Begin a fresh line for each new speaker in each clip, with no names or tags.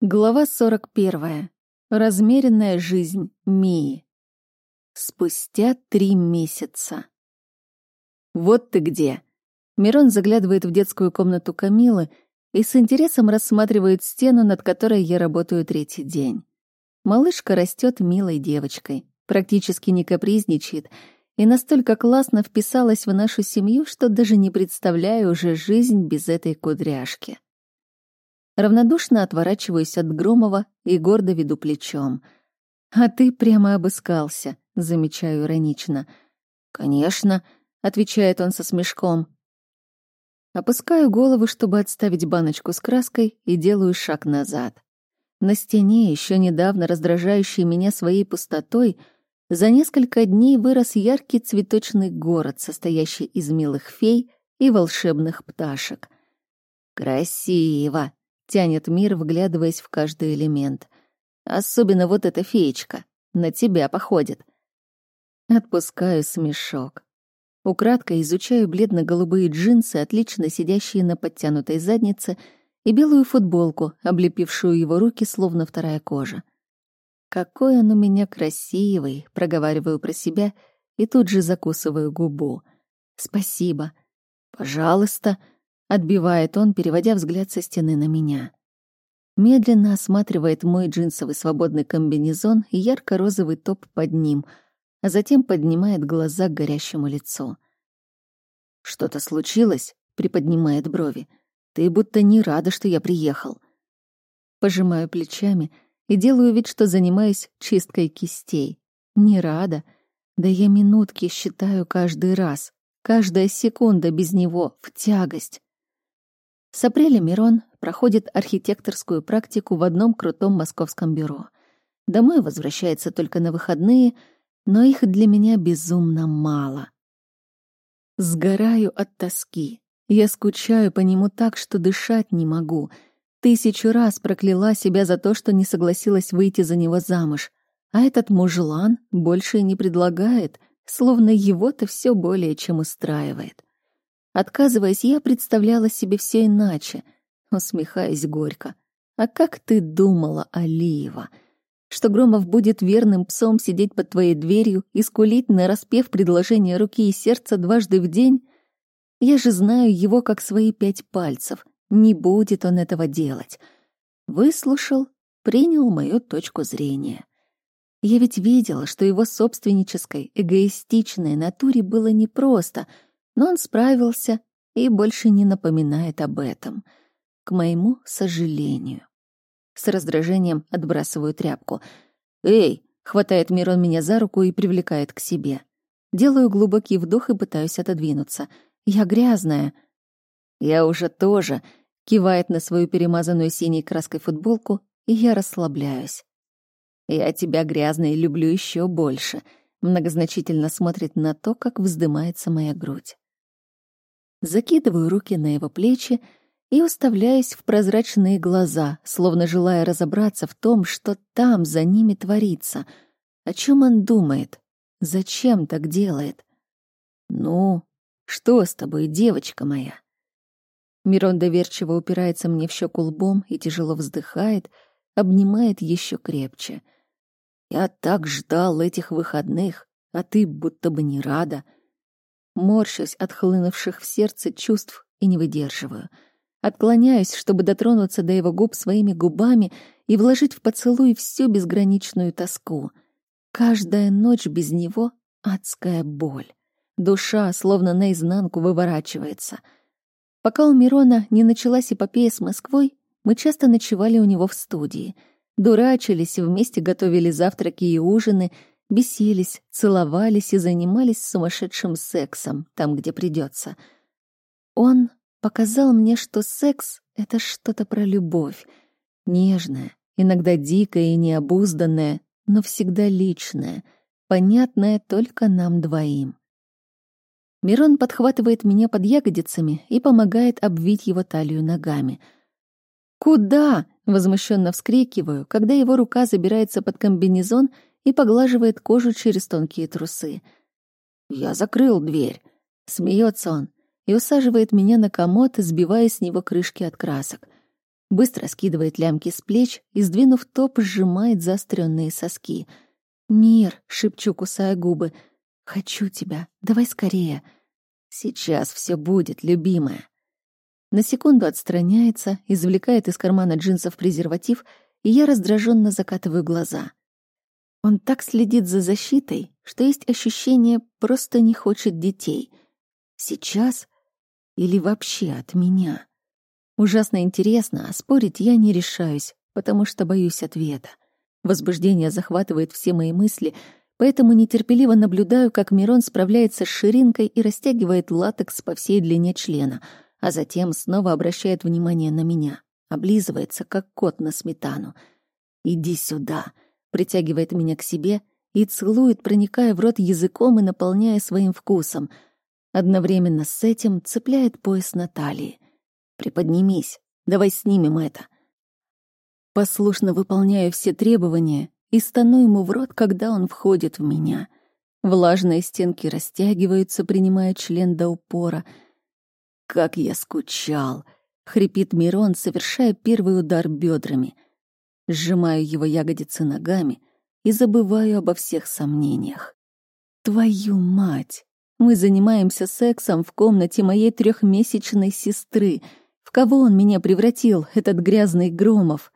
Глава 41. Размеренная жизнь Мии. Спустя три месяца. «Вот ты где!» Мирон заглядывает в детскую комнату Камилы и с интересом рассматривает стену, над которой я работаю третий день. Малышка растет милой девочкой, практически не капризничает и настолько классно вписалась в нашу семью, что даже не представляю уже жизнь без этой кудряшки. Равнодушно отворачиваюсь от Громова и гордо веду плечом. «А ты прямо обыскался», — замечаю иронично. «Конечно», — отвечает он со смешком. Опускаю голову, чтобы отставить баночку с краской, и делаю шаг назад. На стене, еще недавно раздражающей меня своей пустотой, за несколько дней вырос яркий цветочный город, состоящий из милых фей и волшебных пташек. «Красиво!» Тянет мир, вглядываясь в каждый элемент. Особенно вот эта феечка. На тебя походит. Отпускаю смешок. Украдкой изучаю бледно-голубые джинсы, отлично сидящие на подтянутой заднице, и белую футболку, облепившую его руки, словно вторая кожа. «Какой он у меня красивый!» — проговариваю про себя и тут же закусываю губу. «Спасибо». «Пожалуйста», Отбивает он, переводя взгляд со стены на меня. Медленно осматривает мой джинсовый свободный комбинезон и ярко-розовый топ под ним, а затем поднимает глаза к горящему лицу. «Что-то случилось?» — приподнимает брови. «Ты будто не рада, что я приехал». Пожимаю плечами и делаю вид, что занимаюсь чисткой кистей. Не рада. Да я минутки считаю каждый раз. Каждая секунда без него в тягость. С апреля Мирон проходит архитекторскую практику в одном крутом московском бюро. Домой возвращается только на выходные, но их для меня безумно мало. Сгораю от тоски. Я скучаю по нему так, что дышать не могу. Тысячу раз прокляла себя за то, что не согласилась выйти за него замуж. А этот мужлан больше и не предлагает, словно его-то все более чем устраивает. Отказываясь, я представляла себе все иначе, усмехаясь горько. А как ты думала, Алиева? Что Громов будет верным псом сидеть под твоей дверью и скулить, нараспев предложение руки и сердца дважды в день? Я же знаю его как свои пять пальцев. Не будет он этого делать. Выслушал, принял мою точку зрения. Я ведь видела, что его собственнической, эгоистичной натуре было непросто — но он справился и больше не напоминает об этом. К моему сожалению. С раздражением отбрасываю тряпку. «Эй!» — хватает Мирон меня за руку и привлекает к себе. Делаю глубокий вдох и пытаюсь отодвинуться. «Я грязная». «Я уже тоже», — кивает на свою перемазанную синей краской футболку, и я расслабляюсь. «Я тебя грязной люблю еще больше», — многозначительно смотрит на то, как вздымается моя грудь закидываю руки на его плечи и уставляюсь в прозрачные глаза, словно желая разобраться в том, что там за ними творится. О чем он думает? Зачем так делает? Ну, что с тобой, девочка моя? Мирон доверчиво упирается мне в щеку лбом и тяжело вздыхает, обнимает еще крепче. Я так ждал этих выходных, а ты будто бы не рада — морщусь от хлынувших в сердце чувств и не выдерживаю. Отклоняюсь, чтобы дотронуться до его губ своими губами и вложить в поцелуй всю безграничную тоску. Каждая ночь без него — адская боль. Душа словно наизнанку выворачивается. Пока у Мирона не началась эпопея с Москвой, мы часто ночевали у него в студии. Дурачились, вместе готовили завтраки и ужины — бесились, целовались и занимались сумасшедшим сексом там, где придется. Он показал мне, что секс — это что-то про любовь, нежное, иногда дикое и необузданное, но всегда личное, понятное только нам двоим. Мирон подхватывает меня под ягодицами и помогает обвить его талию ногами. «Куда?» — возмущенно вскрикиваю, когда его рука забирается под комбинезон — и поглаживает кожу через тонкие трусы. «Я закрыл дверь», — смеется он и усаживает меня на комод, сбивая с него крышки от красок. быстро скидывает лямки с плеч и, сдвинув топ, сжимает заостренные соски. «Мир!» — шепчу, кусая губы. «Хочу тебя. Давай скорее». «Сейчас все будет, любимая». На секунду отстраняется, извлекает из кармана джинсов презерватив, и я раздраженно закатываю глаза. Он так следит за защитой, что есть ощущение, просто не хочет детей. Сейчас или вообще от меня. Ужасно интересно, а спорить я не решаюсь, потому что боюсь ответа. Возбуждение захватывает все мои мысли, поэтому нетерпеливо наблюдаю, как Мирон справляется с ширинкой и растягивает латекс по всей длине члена, а затем снова обращает внимание на меня, облизывается, как кот на сметану. «Иди сюда», притягивает меня к себе и целует, проникая в рот языком и наполняя своим вкусом. Одновременно с этим цепляет пояс Натальи. Приподнимись, давай снимем это. Послушно выполняю все требования и стану ему в рот, когда он входит в меня. Влажные стенки растягиваются, принимая член до упора. «Как я скучал!» — хрипит Мирон, совершая первый удар бедрами. Сжимаю его ягодицы ногами и забываю обо всех сомнениях. «Твою мать!» Мы занимаемся сексом в комнате моей трехмесячной сестры — в кого он меня превратил, этот грязный Громов?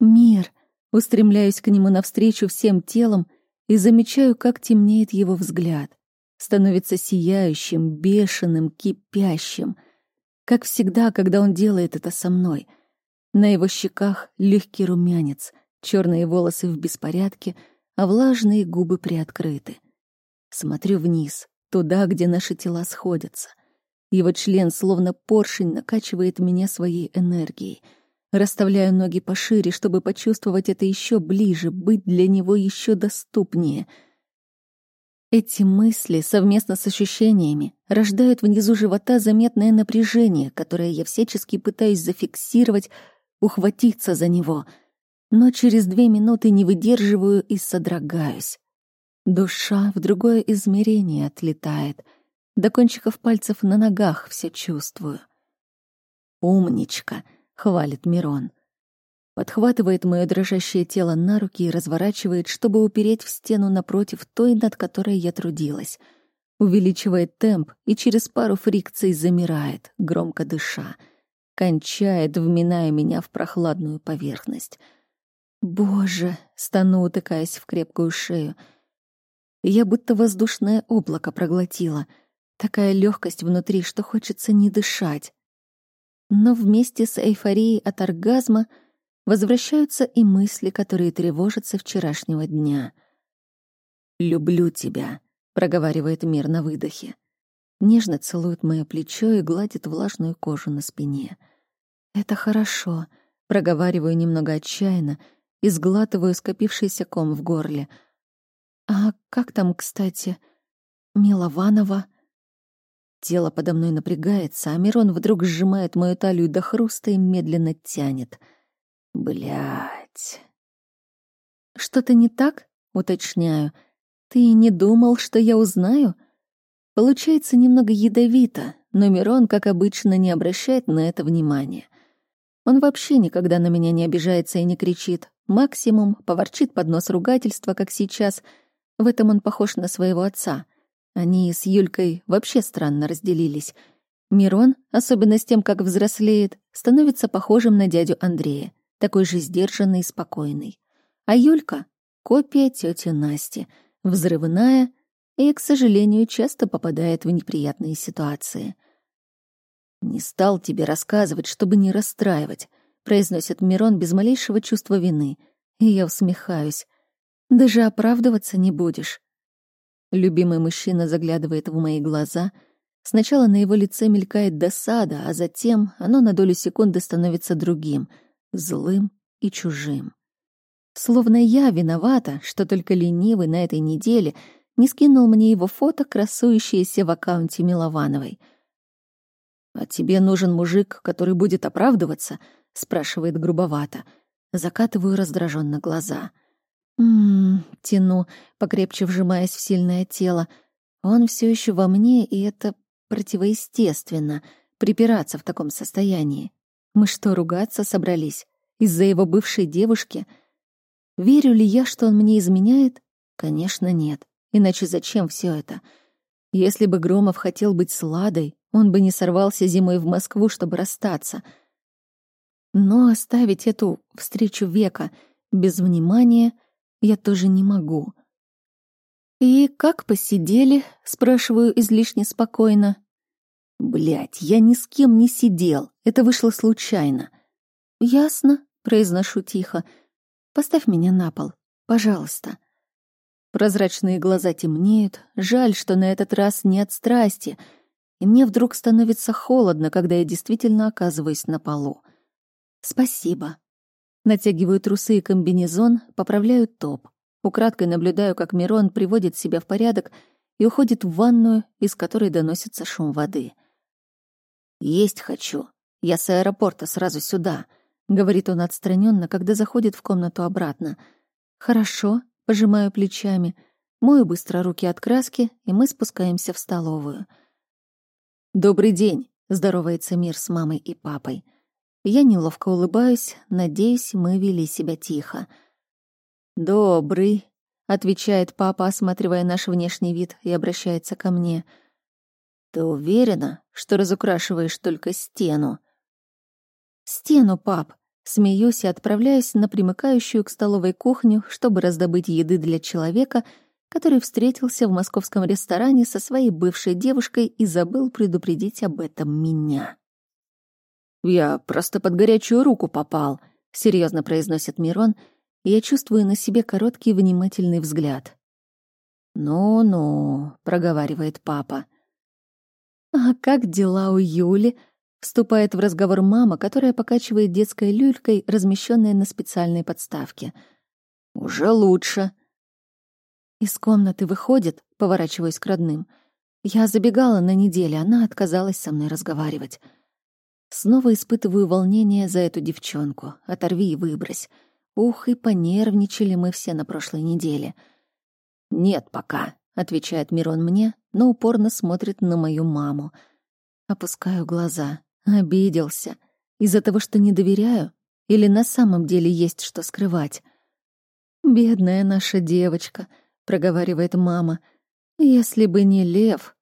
Мир. Устремляюсь к нему навстречу всем телом и замечаю, как темнеет его взгляд. Становится сияющим, бешеным, кипящим. Как всегда, когда он делает это со мной. На его щеках легкий румянец, черные волосы в беспорядке, а влажные губы приоткрыты. Смотрю вниз, туда, где наши тела сходятся. Его член, словно поршень, накачивает меня своей энергией. Расставляю ноги пошире, чтобы почувствовать это еще ближе, быть для него еще доступнее. Эти мысли, совместно с ощущениями, рождают внизу живота заметное напряжение, которое я всячески пытаюсь зафиксировать, ухватиться за него. Но через две минуты не выдерживаю и содрогаюсь. Душа в другое измерение отлетает — до кончиков пальцев на ногах все чувствую. «Умничка!» — хвалит Мирон. Подхватывает мое дрожащее тело на руки и разворачивает, чтобы упереть в стену напротив той, над которой я трудилась. Увеличивает темп и через пару фрикций замирает, громко дыша. Кончает, вминая меня в прохладную поверхность. «Боже!» — стану, утыкаясь в крепкую шею. Я будто воздушное облако проглотила — Такая легкость внутри, что хочется не дышать. Но вместе с эйфорией от оргазма возвращаются и мысли, которые тревожатся вчерашнего дня. «Люблю тебя», — проговаривает мир на выдохе. Нежно целует мое плечо и гладит влажную кожу на спине. «Это хорошо», — проговариваю немного отчаянно и сглатываю скопившийся ком в горле. «А как там, кстати, Милованова?» Тело подо мной напрягается, а Мирон вдруг сжимает мою талию до хруста и медленно тянет. Блять. Что-то не так? Уточняю. Ты не думал, что я узнаю? Получается немного ядовито, но Мирон, как обычно, не обращает на это внимания. Он вообще никогда на меня не обижается и не кричит. Максимум поворчит под нос ругательства, как сейчас. В этом он похож на своего отца. Они с Юлькой вообще странно разделились. Мирон, особенно с тем, как взрослеет, становится похожим на дядю Андрея, такой же сдержанный и спокойный. А Юлька — копия тети Насти, взрывная и, к сожалению, часто попадает в неприятные ситуации. «Не стал тебе рассказывать, чтобы не расстраивать», — произносит Мирон без малейшего чувства вины, и я усмехаюсь. «Даже оправдываться не будешь. Любимый мужчина заглядывает в мои глаза. Сначала на его лице мелькает досада, а затем оно на долю секунды становится другим, злым и чужим. Словно я виновата, что только ленивый на этой неделе не скинул мне его фото, красующееся в аккаунте Миловановой. «А тебе нужен мужик, который будет оправдываться?» — спрашивает грубовато. Закатываю раздраженно глаза. Ммм, тяну, покрепче вжимаясь в сильное тело. Он все еще во мне, и это противоестественно — припираться в таком состоянии. Мы что, ругаться собрались? Из-за его бывшей девушки? Верю ли я, что он мне изменяет? Конечно, нет. Иначе зачем все это? Если бы Громов хотел быть с Ладой, он бы не сорвался зимой в Москву, чтобы расстаться. Но оставить эту встречу века без внимания я тоже не могу. «И как посидели?» — спрашиваю излишне спокойно. Блять, я ни с кем не сидел. Это вышло случайно. Ясно, произношу тихо. Поставь меня на пол, пожалуйста. Прозрачные глаза темнеют. Жаль, что на этот раз нет страсти. И мне вдруг становится холодно, когда я действительно оказываюсь на полу. Спасибо. Натягиваю трусы и комбинезон, поправляю топ. Украдкой наблюдаю, как Мирон приводит себя в порядок и уходит в ванную, из которой доносится шум воды. «Есть хочу. Я с аэропорта сразу сюда», — говорит он отстраненно, когда заходит в комнату обратно. «Хорошо», — пожимаю плечами, мою быстро руки от краски, и мы спускаемся в столовую. «Добрый день», — здоровается мир с мамой и папой. Я неловко улыбаюсь, надеюсь, мы вели себя тихо. «Добрый», — отвечает папа, осматривая наш внешний вид, и обращается ко мне — ты уверена, что разукрашиваешь только стену? Стену, пап. Смеюсь и отправляюсь на примыкающую к столовой кухню, чтобы раздобыть еды для человека, который встретился в московском ресторане со своей бывшей девушкой и забыл предупредить об этом меня. «Я просто под горячую руку попал», — серьезно произносит Мирон, и я чувствую на себе короткий внимательный взгляд. «Ну-ну», — проговаривает папа, — «А как дела у Юли?» Вступает в разговор мама, которая покачивает детской люлькой, размещенной на специальной подставке. «Уже лучше». Из комнаты выходит, поворачиваясь к родным. Я забегала на неделю, она отказалась со мной разговаривать. Снова испытываю волнение за эту девчонку. Оторви и выбрось. Ух, и понервничали мы все на прошлой неделе. «Нет пока», — отвечает Мирон мне, но упорно смотрит на мою маму. Опускаю глаза. Обиделся. Из-за того, что не доверяю? Или на самом деле есть что скрывать? «Бедная наша девочка», — проговаривает мама. «Если бы не лев...»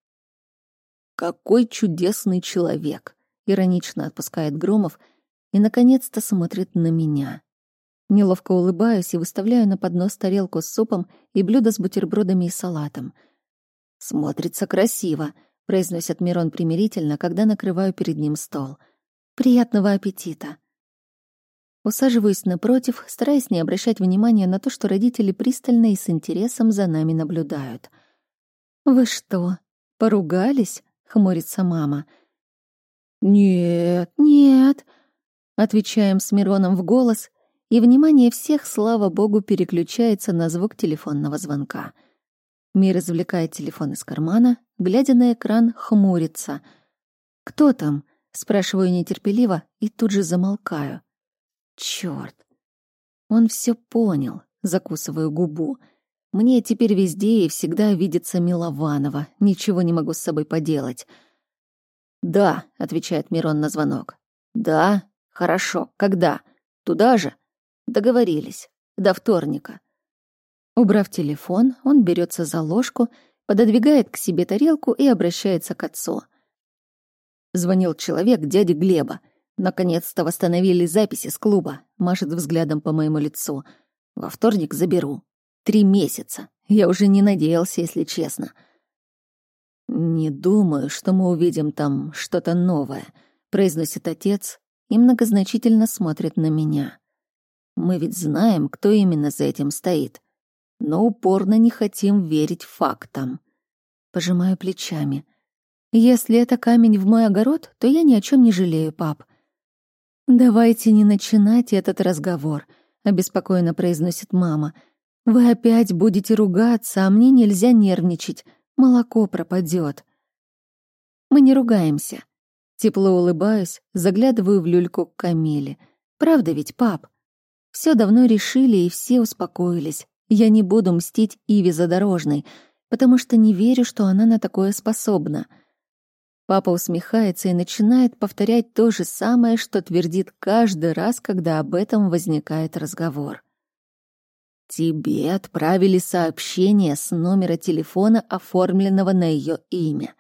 «Какой чудесный человек!» — иронично отпускает Громов и, наконец-то, смотрит на меня. Неловко улыбаюсь и выставляю на поднос тарелку с супом и блюдо с бутербродами и салатом. «Смотрится красиво», — произносит Мирон примирительно, когда накрываю перед ним стол. «Приятного аппетита!» Усаживаюсь напротив, стараясь не обращать внимания на то, что родители пристально и с интересом за нами наблюдают. «Вы что, поругались?» — хмурится мама. «Нет, нет», — отвечаем с Мироном в голос и внимание всех, слава богу, переключается на звук телефонного звонка. Мир извлекает телефон из кармана, глядя на экран, хмурится. «Кто там?» — спрашиваю нетерпеливо и тут же замолкаю. Чёрт! Он все понял, закусываю губу. Мне теперь везде и всегда видится Милованова, ничего не могу с собой поделать. «Да», — отвечает Мирон на звонок. «Да, хорошо. Когда? Туда же?» Договорились. До вторника. Убрав телефон, он берется за ложку, пододвигает к себе тарелку и обращается к отцу. Звонил человек дяде Глеба. Наконец-то восстановили записи с клуба. Машет взглядом по моему лицу. Во вторник заберу. Три месяца. Я уже не надеялся, если честно. «Не думаю, что мы увидим там что-то новое», — произносит отец и многозначительно смотрит на меня. Мы ведь знаем, кто именно за этим стоит. Но упорно не хотим верить фактам. Пожимаю плечами. Если это камень в мой огород, то я ни о чем не жалею, пап. Давайте не начинать этот разговор, обеспокоенно произносит мама. Вы опять будете ругаться, а мне нельзя нервничать. Молоко пропадет. Мы не ругаемся. Тепло улыбаюсь, заглядываю в люльку к Камиле. Правда ведь, пап? Все давно решили и все успокоились. Я не буду мстить Иве Задорожной, потому что не верю, что она на такое способна. Папа усмехается и начинает повторять то же самое, что твердит каждый раз, когда об этом возникает разговор. Тебе отправили сообщение с номера телефона, оформленного на ее имя.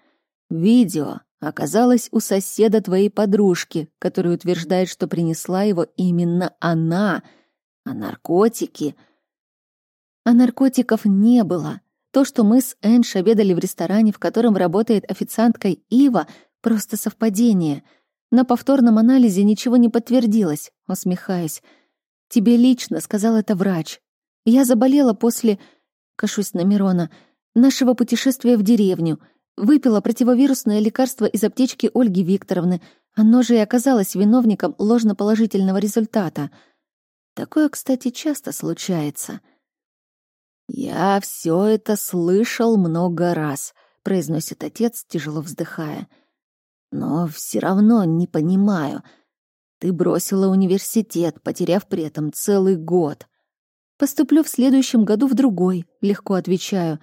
Видео оказалось у соседа твоей подружки, которая утверждает, что принесла его именно она, а наркотики... А наркотиков не было. То, что мы с Энш обедали в ресторане, в котором работает официанткой Ива, просто совпадение. На повторном анализе ничего не подтвердилось, усмехаясь. Тебе лично сказал это врач. Я заболела после, кашусь на Мирона, нашего путешествия в деревню. Выпила противовирусное лекарство из аптечки Ольги Викторовны. Оно же и оказалось виновником ложноположительного результата. Такое, кстати, часто случается. «Я все это слышал много раз», — произносит отец, тяжело вздыхая. «Но все равно не понимаю. Ты бросила университет, потеряв при этом целый год. Поступлю в следующем году в другой, легко отвечаю.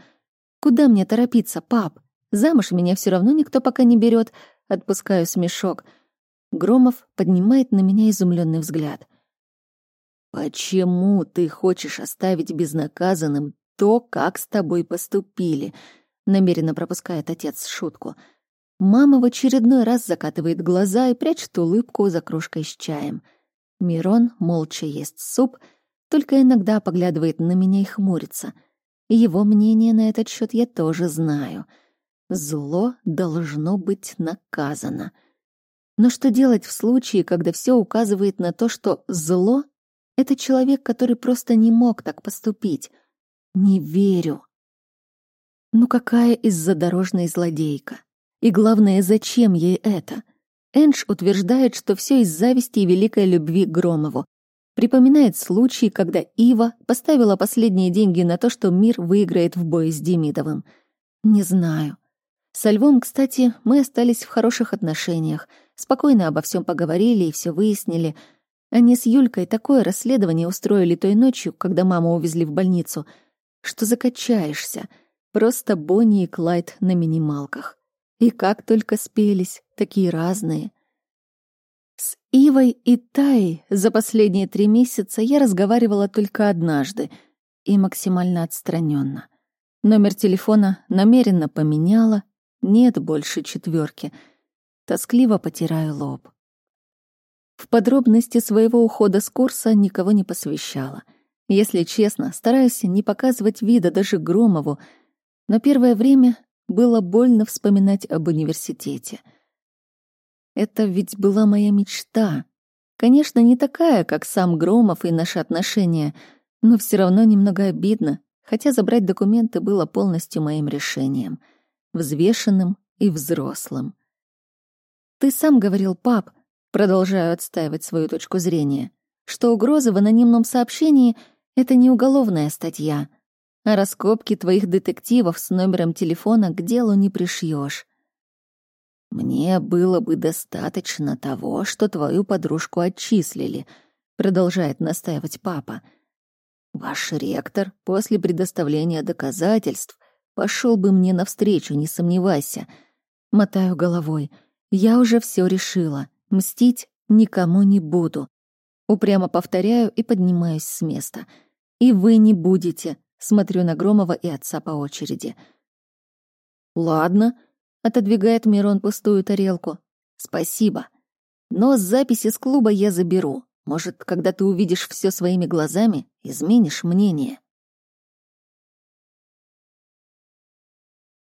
Куда мне торопиться, пап? Замуж меня все равно никто пока не берет. Отпускаю смешок. Громов поднимает на меня изумленный взгляд. Почему ты хочешь оставить безнаказанным то, как с тобой поступили? Намеренно пропускает отец шутку. Мама в очередной раз закатывает глаза и прячет улыбку за кружкой с чаем. Мирон молча ест суп — только иногда поглядывает на меня и хмурится. Его мнение на этот счет я тоже знаю. Зло должно быть наказано. Но что делать в случае, когда все указывает на то, что зло — это человек, который просто не мог так поступить? Не верю. Ну какая из-за дорожной злодейка? И главное, зачем ей это? Эндж утверждает, что все из зависти и великой любви к Громову, Припоминает случай, когда Ива поставила последние деньги на то, что мир выиграет в бой с Демидовым. Не знаю. Со Львом, кстати, мы остались в хороших отношениях. Спокойно обо всем поговорили и все выяснили. Они с Юлькой такое расследование устроили той ночью, когда маму увезли в больницу, что закачаешься. Просто Бонни и Клайд на минималках. И как только спелись, такие разные. С Ивой и Таей за последние три месяца я разговаривала только однажды и максимально отстраненно. Номер телефона намеренно поменяла, нет больше четверки. Тоскливо потираю лоб. В подробности своего ухода с курса никого не посвящала. Если честно, стараюсь не показывать вида даже Громову, но первое время было больно вспоминать об университете — это ведь была моя мечта. Конечно, не такая, как сам Громов и наши отношения, но все равно немного обидно, хотя забрать документы было полностью моим решением, взвешенным и взрослым. «Ты сам говорил, пап», — продолжаю отстаивать свою точку зрения, что угрозы в анонимном сообщении — это не уголовная статья, а раскопки твоих детективов с номером телефона к делу не пришьешь. «Мне было бы достаточно того, что твою подружку отчислили», — продолжает настаивать папа. «Ваш ректор после предоставления доказательств пошел бы мне навстречу, не сомневайся». Мотаю головой. «Я уже все решила. Мстить никому не буду». Упрямо повторяю и поднимаюсь с места. «И вы не будете», — смотрю на Громова и отца по очереди. «Ладно», Отодвигает Мирон пустую тарелку. Спасибо. Но записи с клуба я заберу. Может, когда ты увидишь все своими глазами, изменишь мнение.